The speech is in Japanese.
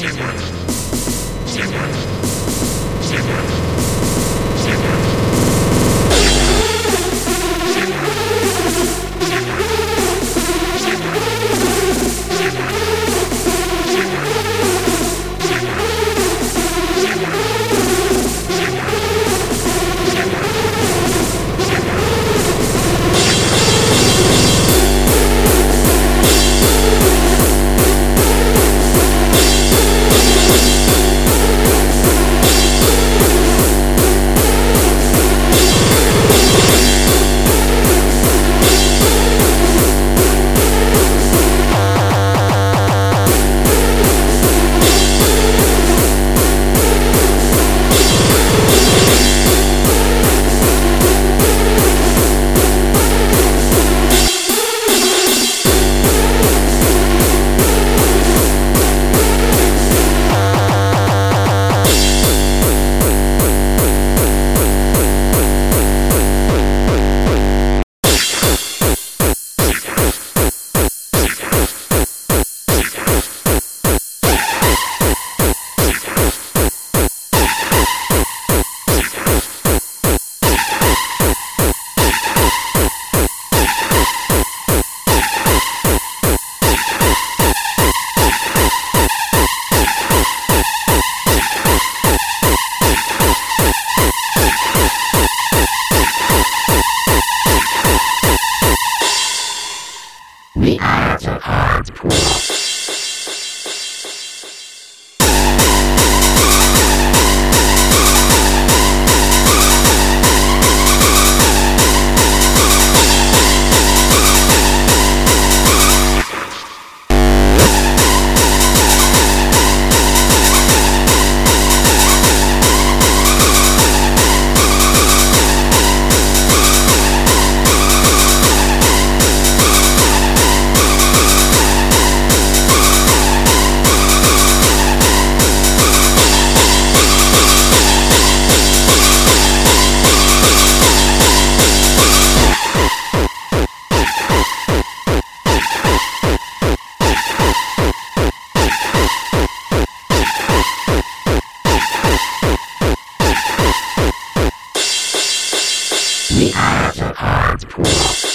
Thank you. the eyes are hard.